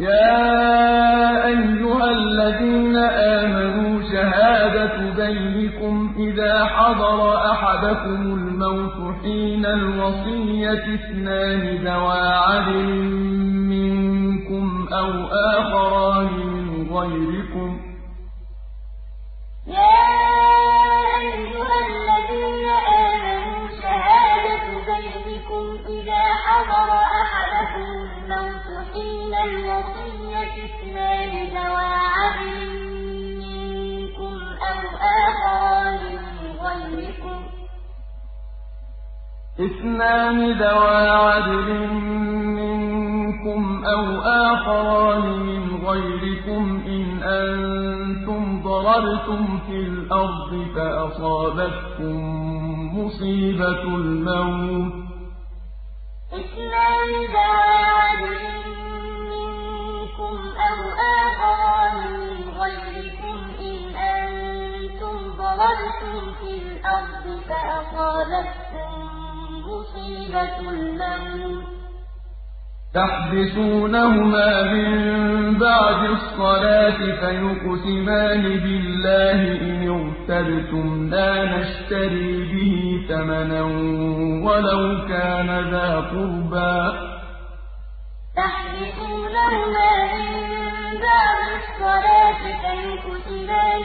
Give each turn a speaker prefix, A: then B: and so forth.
A: يَا أَيُّهَا الَّذِينَ آمَنُوا شَهَادَةُ بَيْنِكُمْ إِذَا حَضَرَ أَحَدَكُمُ الْمَوْتُ حِينَ الْوَصِيَّةِ اثْنَانِ ذَوَا عَدْلٍ مِّنكُمْ أَوْ آخَرَانِ مِنْ غَيْرِكُمْ
B: الْمَوْتُ حِينَ الْوَصِيَّةِ اثْنَانِ ذَوَا عَدْلٍ مِّنكُمْ أَوْ آخَرَانِ
A: مِنْ غَيْرِكُمْ. إِنْ أَنتُمْ ضَرَبْتُمْ فِي الْأَرْضِ فَأَصَابَتْكُم مُّصِيبَةُ الْمَوْتِ.
B: اثْنَانِ ذَوَا فِي الْأَرْضِ فَأَصَابَتْكُم مُّصِيبَةُ الْمَوْتِ
A: تَحْبِسُونَهُمَا مِن بَعْدِ الصَّلَاةِ فَيُقْسِمَانِ بِاللَّهِ إِنِ ارْتَبْتُمْ لَا نَشْتَرِي بِهِ ثَمَنًا وَلَوْ كَانَ ذَا قُرْبَىٰ ۗ.
B: تَحْبِسُونَهُمَا مِن بَعْدِ الصَّلَاةِ فَيُقْسِمَانِ